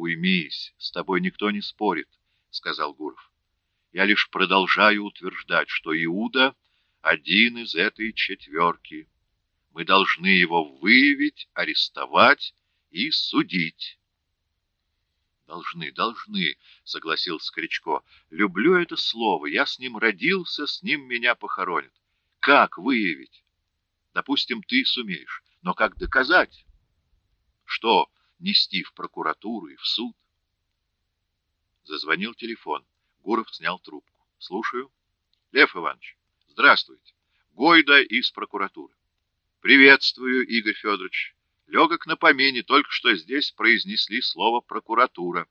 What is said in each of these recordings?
Уймись, с тобой никто не спорит, — сказал Гуров. Я лишь продолжаю утверждать, что Иуда — один из этой четверки. Мы должны его выявить, арестовать и судить. «Должны, должны», — согласился Кричко. «Люблю это слово. Я с ним родился, с ним меня похоронят. Как выявить? Допустим, ты сумеешь. Но как доказать? Что нести в прокуратуру и в суд?» Зазвонил телефон. Гуров снял трубку. «Слушаю. Лев Иванович, здравствуйте. Гойда из прокуратуры. Приветствую, Игорь Федорович. Легок на помине, только что здесь произнесли слово «прокуратура».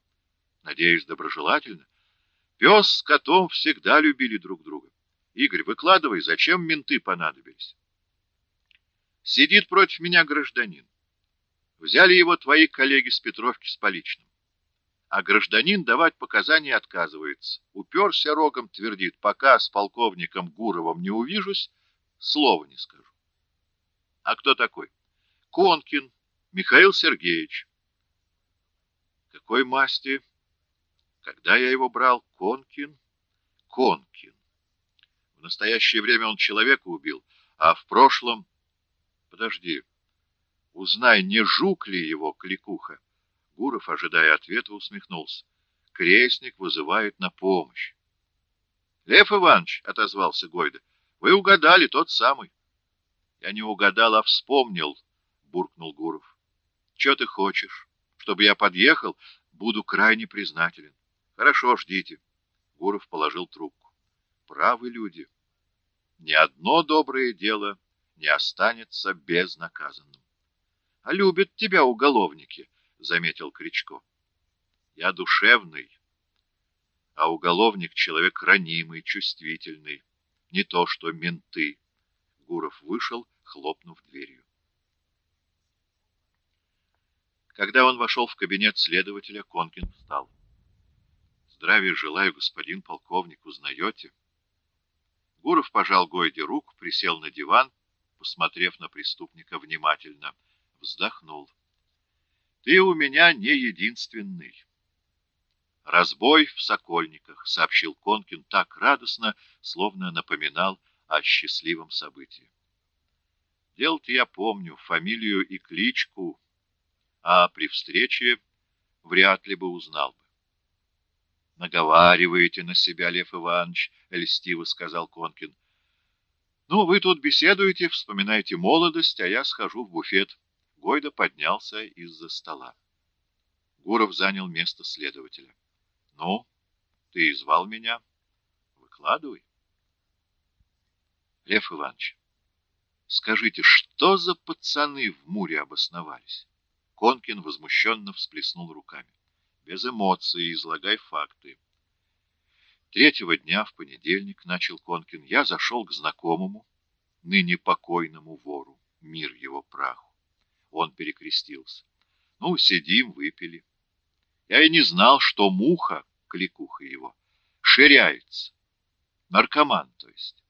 Надеюсь, доброжелательно. Пес с котом всегда любили друг друга. Игорь, выкладывай, зачем менты понадобились? Сидит против меня гражданин. Взяли его твои коллеги с Петровки с поличным. А гражданин давать показания отказывается. Уперся рогом, твердит, пока с полковником Гуровым не увижусь, слова не скажу. А кто такой? Конкин Михаил Сергеевич. Какой масти? Когда я его брал? Конкин? Конкин. В настоящее время он человека убил, а в прошлом... Подожди. Узнай, не жук ли его кликуха. Гуров, ожидая ответа, усмехнулся. Крестник вызывает на помощь. — Лев Иванович, — отозвался Гойда, — вы угадали, тот самый. — Я не угадал, а вспомнил, — буркнул Гуров. — Че ты хочешь? Чтобы я подъехал? Буду крайне признателен. Хорошо, ждите. Гуров положил трубку. Правы люди. Ни одно доброе дело не останется безнаказанным. — любят тебя уголовники, — заметил Кричко. — Я душевный, а уголовник — человек ранимый, чувствительный. Не то что менты. Гуров вышел, хлопнув дверью. Когда он вошел в кабинет следователя, Конкин встал. «Здравия желаю, господин полковник, узнаете?» Гуров пожал Гойде руку, присел на диван, посмотрев на преступника внимательно, вздохнул. «Ты у меня не единственный». «Разбой в Сокольниках», — сообщил Конкин так радостно, словно напоминал о счастливом событии. «Дело-то я помню, фамилию и кличку а при встрече вряд ли бы узнал бы. «Наговариваете на себя, Лев Иванович», — льстиво сказал Конкин. «Ну, вы тут беседуете, вспоминаете молодость, а я схожу в буфет». Гойда поднялся из-за стола. Гуров занял место следователя. «Ну, ты звал меня. Выкладывай». «Лев Иванович, скажите, что за пацаны в Муре обосновались?» Конкин возмущенно всплеснул руками. Без эмоций, излагай факты. Третьего дня, в понедельник, начал Конкин, я зашел к знакомому, ныне покойному вору, мир его праху. Он перекрестился. Ну, сидим, выпили. Я и не знал, что муха, кликуха его, ширяется. Наркоман, то есть.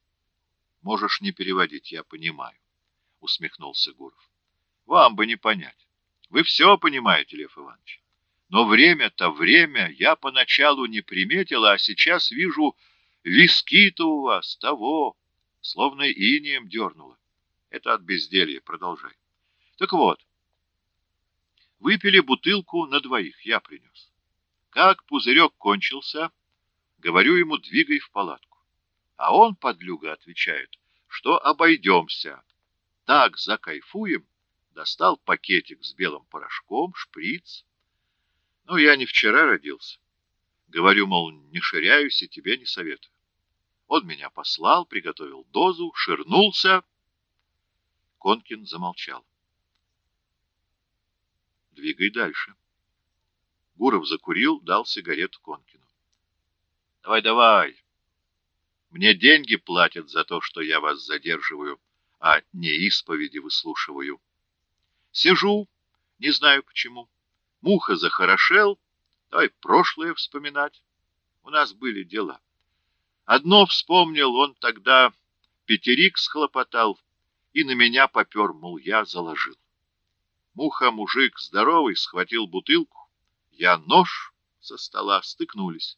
Можешь не переводить, я понимаю, усмехнулся Гуров. Вам бы не понять. Вы все понимаете, Лев Иванович. Но время-то время я поначалу не приметила, а сейчас вижу, виски-то у вас того, словно инием дернуло. Это от безделья, продолжай. Так вот, выпили бутылку на двоих, я принес. Как пузырек кончился, говорю ему, двигай в палатку. А он, подлюга, отвечает, что обойдемся. Так закайфуем, достал пакетик с белым порошком, шприц. Ну, я не вчера родился. Говорю, мол, не ширяюсь и тебе не советую. Он меня послал, приготовил дозу, ширнулся. Конкин замолчал. Двигай дальше. Гуров закурил, дал сигарету Конкину. Давай, давай. Мне деньги платят за то, что я вас задерживаю, а не исповеди выслушиваю. Сижу, не знаю почему. Муха захорошел, давай прошлое вспоминать. У нас были дела. Одно вспомнил, он тогда пятерик схлопотал и на меня попер, мол, я заложил. Муха, мужик здоровый, схватил бутылку. Я нож со стола, стыкнулись.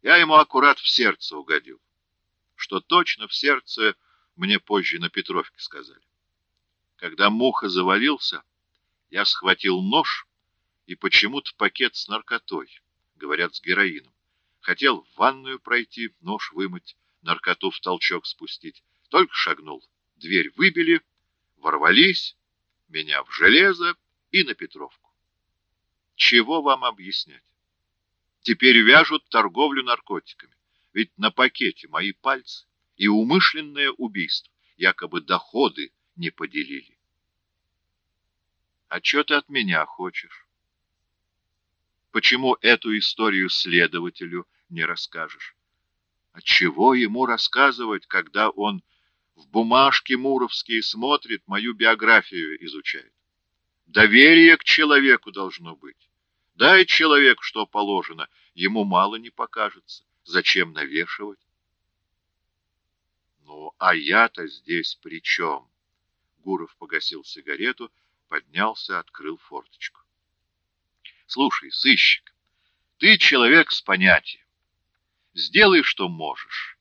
Я ему аккурат в сердце угодил. Что точно в сердце мне позже на Петровке сказали. Когда муха завалился, я схватил нож и почему-то пакет с наркотой, говорят, с героином. Хотел в ванную пройти, нож вымыть, наркоту в толчок спустить. Только шагнул. Дверь выбили, ворвались, меня в железо и на Петровку. Чего вам объяснять? Теперь вяжут торговлю наркотиками. Ведь на пакете мои пальцы и умышленное убийство, якобы доходы не поделили. А что ты от меня хочешь? Почему эту историю следователю не расскажешь? А чего ему рассказывать, когда он в бумажке муровские смотрит, мою биографию изучает? Доверие к человеку должно быть. Дай человеку, что положено, ему мало не покажется. Зачем навешивать? Ну, а я-то здесь при чем? Гуров погасил сигарету, поднялся, открыл форточку. Слушай, сыщик, ты человек с понятием. Сделай, что можешь,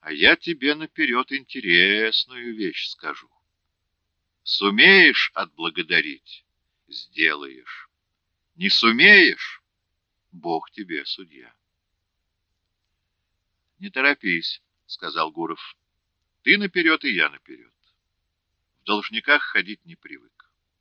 а я тебе наперед интересную вещь скажу. Сумеешь отблагодарить — сделаешь. Не сумеешь — Бог тебе судья. Не торопись, — сказал Гуров. Ты наперед, и я наперед. В должниках ходить не привык.